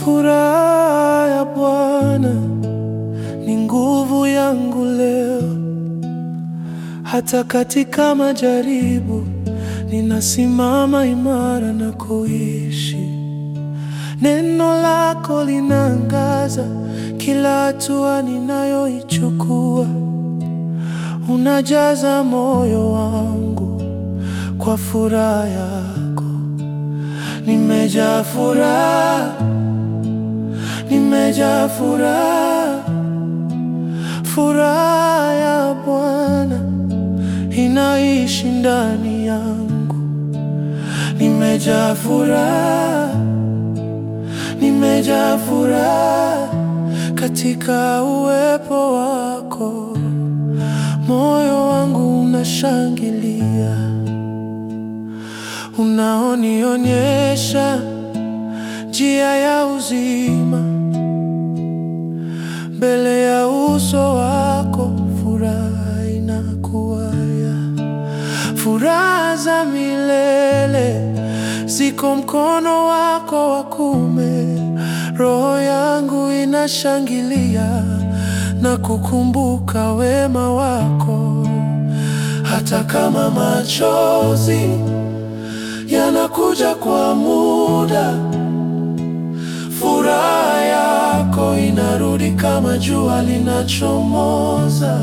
Furaha ya Bwana ni nguvu yangu leo, hata katika majaribu ninasimama imara na kuishi. Neno lako linaangaza kila hatua ninayoichukua, unajaza moyo wangu kwa furaha yako. Nimejaa furaha, nimejaa furaha, furaha ya Bwana inaishi ndani yangu. Nimejaa furaha, nimejaa furaha katika uwepo wako, moyo wangu unashangilia, unaonionyesha njia ya uzima. Mbele ya uso wako furaha inakuwaya, furaha za milele ziko mkono wako wa kuume. Roho yangu inashangilia na kukumbuka wema wako, hata kama machozi yanakuja kwa muda, furaha yako inarudi kama jua linachomoza.